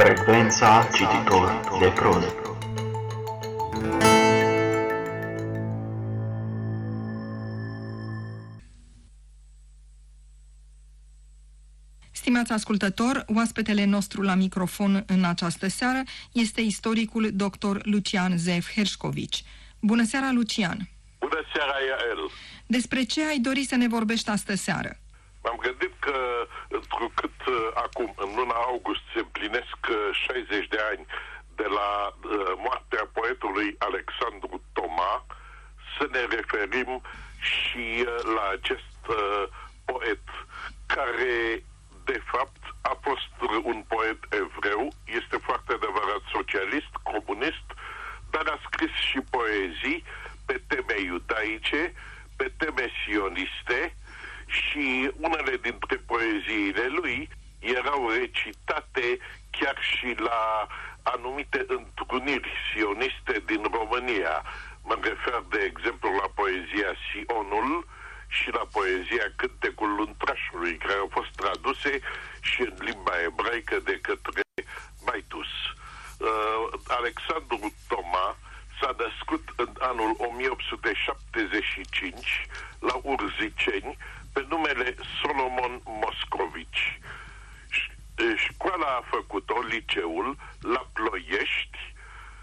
Frecvența cititor de proză. Stimați ascultător, oaspetele nostru la microfon în această seară este istoricul dr. Lucian Zef Herșcovici. Bună seara, Lucian! Bună seara, Iael! Despre ce ai dori să ne vorbești astă seară? M-am gândit că, întrucât uh, acum, în luna august, se împlinesc 60 uh, de ani de la uh, moartea poetului Alexandru Toma, să ne referim și uh, la acest uh, poet, care, de fapt, a fost un poet evreu, este foarte adevărat socialist, comunist, dar a scris și poezii pe teme iudaice, pe teme sioniste, și unele dintre poeziile lui erau recitate chiar și la anumite întruniri sioniste din România. Mă refer, de exemplu, la poezia Sionul și la poezia Cântecul Luntrașului, care au fost traduse și în limba ebraică de către Maitus. Uh, Alexandru Toma s-a născut în anul 1875 la Urziceni, pe numele Solomon Moscovici. Școala a făcut-o, liceul, la Ploiești,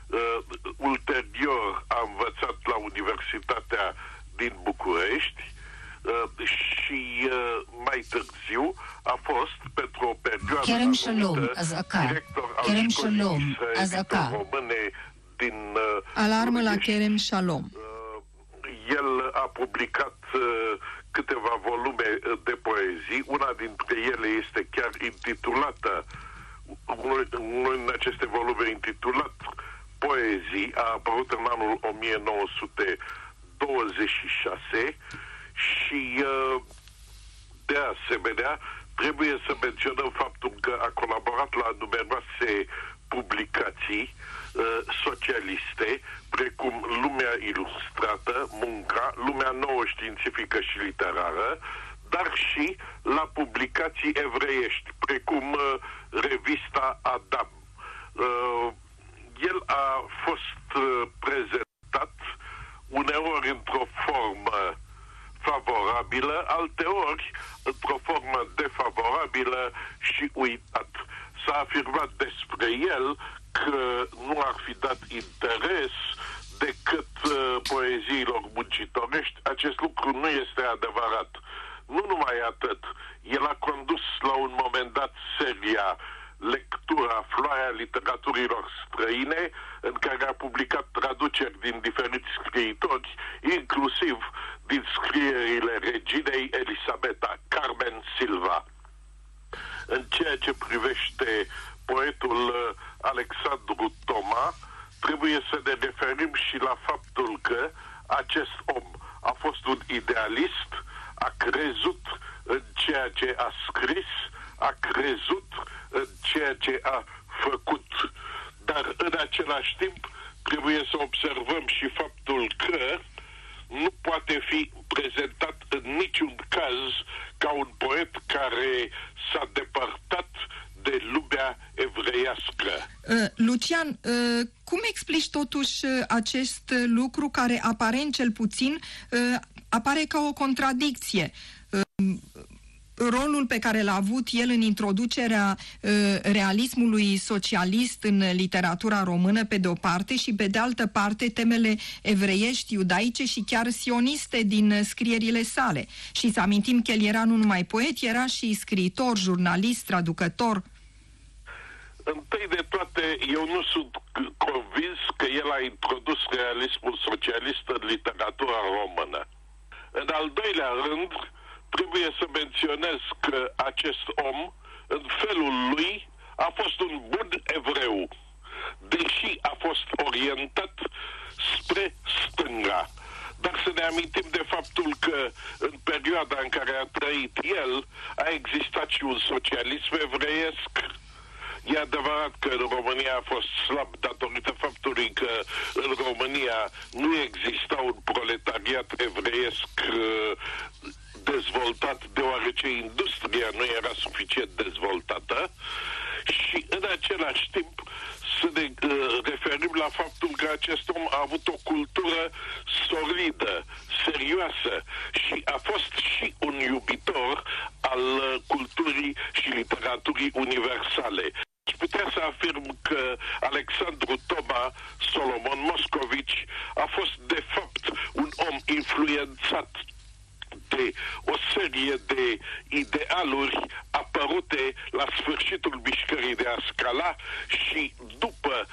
uh, ulterior a învățat la Universitatea din București. Uh, și uh, mai târziu a fost pentru o perioadă Kerem Shalom, director al Kerem Shalom, române din uh, Alarmă la Kerem Shalom. Uh, el a publicat uh, câteva volume uh, de poezii. Una dintre ele este chiar intitulată, unul din aceste volume intitulat Poezii, a apărut în anul 1926 și uh, de asemenea trebuie să menționăm faptul că a colaborat la numeroase publicații uh, socialiste, precum Lumea Ilustrată, Munca, Lumea Nouă Științifică și Literară, dar și la publicații evreiești, precum uh, revista Adam. Uh, el a fost uh, prezentat uneori într-o formă favorabilă, alteori într-o formă defavorabilă și uitat. S-a afirmat despre el că nu ar fi dat interes decât uh, poeziilor muncitorești. Acest lucru nu este adevărat. Nu numai atât. El a condus la un moment dat seria lectura Floarea literaturilor străine, în care a publicat traduceri din diferiți scriitori, inclusiv din scrierile reginei Elisabeta Carmen Silva. În ceea ce privește poetul uh, Alexandru Toma, trebuie să ne referim și la faptul că acest om a fost un idealist, a crezut în ceea ce a scris, a crezut în ceea ce a făcut. Dar în același timp trebuie să observăm și faptul că nu poate fi prezentat în niciun caz ca un poet care s-a depărtat de lumea evreiască. Uh, Lucian, uh, cum explici totuși uh, acest lucru care aparent cel puțin uh, apare ca o contradicție? Uh, rolul pe care l-a avut el în introducerea uh, realismului socialist în literatura română pe de o parte și pe de altă parte temele evreiești, iudaice și chiar sioniste din scrierile sale. Și să amintim că el era nu numai poet, era și scriitor, jurnalist, traducător. Întâi de toate, eu nu sunt convins că el a introdus realismul socialist în literatura română. În al doilea rând, trebuie să menționez că acest om, în felul lui, a fost un bun evreu, deși a fost orientat spre stânga. Dar să ne amintim de faptul că în perioada în care a trăit el, a existat și un socialism evreiesc, E adevărat că în România a fost slab datorită faptului că în România nu exista un proletariat evreiesc uh, dezvoltat deoarece industria nu era suficient dezvoltată și în același timp să ne uh, referim la faptul că acest om a avut o cultură solidă, serioasă și a fost și un iubitor al uh, culturii și literaturii universale. Aș putea să afirm că Alexandru Toma Solomon Moscovici a fost de fapt un om influențat de o serie de idealuri apărute la sfârșitul mișcării de a scala și după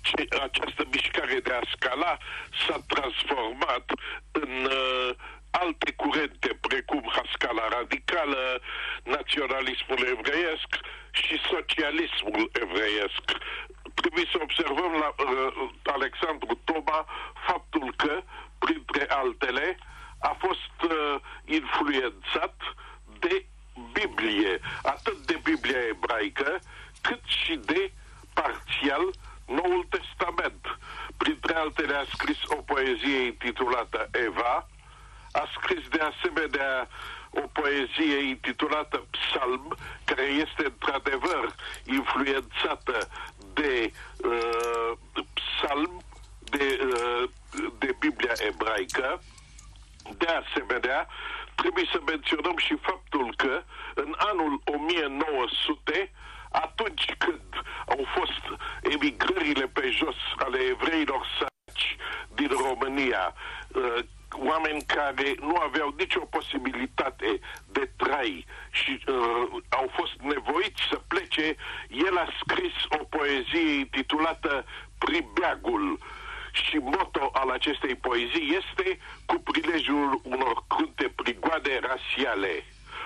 ce această mișcare de a scala s-a transformat în uh, alte curente, precum Hascala radicală, naționalismul evreiesc și socialismul evreiesc. Trebuie să observăm la uh, Alexandru Toma faptul că, printre altele, a fost uh, influențat de Biblie, atât de Biblia ebraică, cât și de parțial Noul Testament. Printre altele a scris o poezie intitulată Eva, a scris de asemenea o poezie intitulată Psalm, care este într-adevăr influențată de uh, Psalm, de, uh, de Biblia ebraică. De asemenea, trebuie să menționăm și faptul că în anul 1900 atunci când au fost emigrările pe jos ale evreilor saci din România, uh, oameni care nu aveau nicio posibilitate de trai și uh, au fost nevoiți să plece, el a scris o poezie intitulată Pribeagul și moto al acestei poezii este cu prilejul unor crunte prigoade rasiale.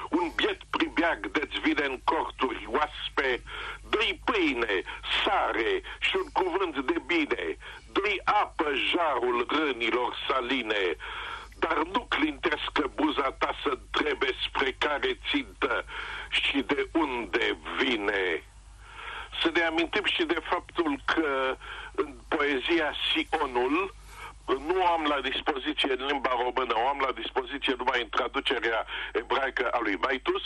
Un biet pribeag de-ți vine în corturi oaspe, dă-i pâine, sare și un cuvânt de bine, dă-i apă jarul rânilor saline, dar nu clintească buza ta să întrebe spre care țintă și de unde vine. Să ne amintim și de faptul că în poezia Sionul, nu am la dispoziție în limba română, o am la dispoziție numai în traducerea ebraică a lui Maitus,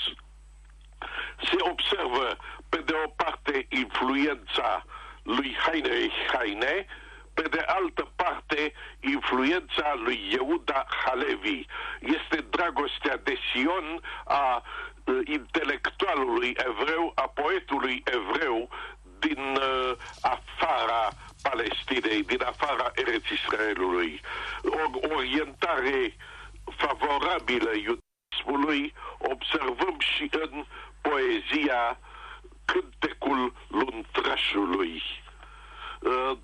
se observă pe de o parte influența lui Heinrich Heine, pe de altă parte influența lui Yehuda Halevi. Este dragostea de Sion a uh, intelectualului evreu, a poetului evreu din uh, afara Palestinei, din afara Eretz Israelului. O orientare favorabilă iudismului observăm și în poezia Cântecul Luntrașului. Uh,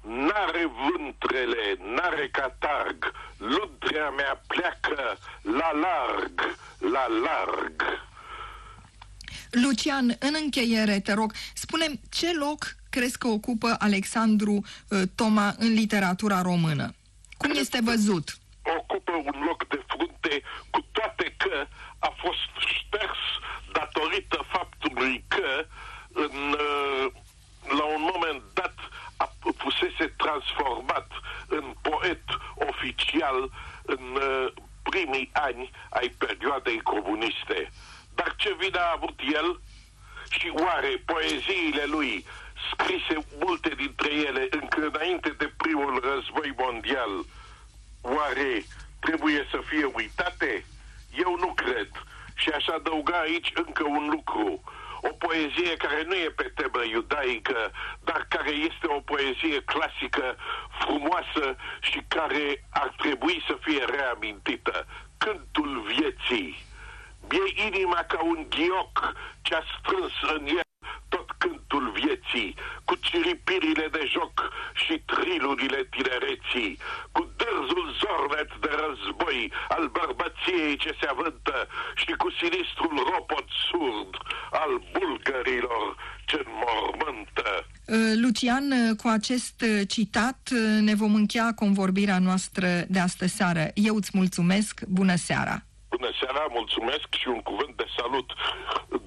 N-are vântrele, n-are catarg, luntrea mea pleacă la larg, la larg. Lucian, în încheiere, te rog, spune ce loc crezi că ocupă Alexandru uh, Toma în literatura română? Cum este văzut? Ocupă un loc de frunte, cu toate că a fost șters datorită faptului că în, uh, la un moment dat a, fusese transformat în poet oficial în uh, primii ani ai perioadei comuniste. Dar ce vine a avut el? Și oare poeziile lui, scrise multe dintre ele încă înainte de primul război mondial, oare trebuie să fie uitate? Eu nu cred. Și aș adăuga aici încă un lucru. O poezie care nu e pe temă iudaică, dar care este o poezie clasică, frumoasă și care ar trebui să fie reamintită. Cântul vieții E inima ca un ghioc ce a strâns în el tot cântul vieții, cu ciripirile de joc și trilurile tinereții, cu dârzul zornet de război al bărbăției ce se avântă și cu sinistrul ropot surd al bulgărilor ce înmormântă. Uh, Lucian, uh, cu acest uh, citat ne vom încheia convorbirea noastră de astă seară. Eu îți mulțumesc, bună seara! Bună seara, mulțumesc și un cuvânt de salut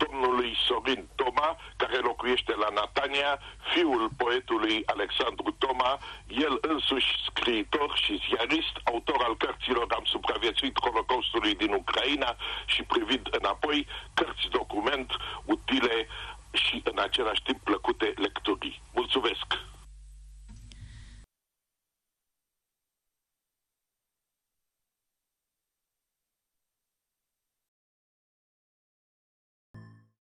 domnului Sorin Toma, care locuiește la Natania, fiul poetului Alexandru Toma, el însuși scriitor și ziarist, autor al cărților Am supraviețuit Holocaustului din Ucraina și privind înapoi cărți document utile și în același timp plăcute lecturii. Mulțumesc!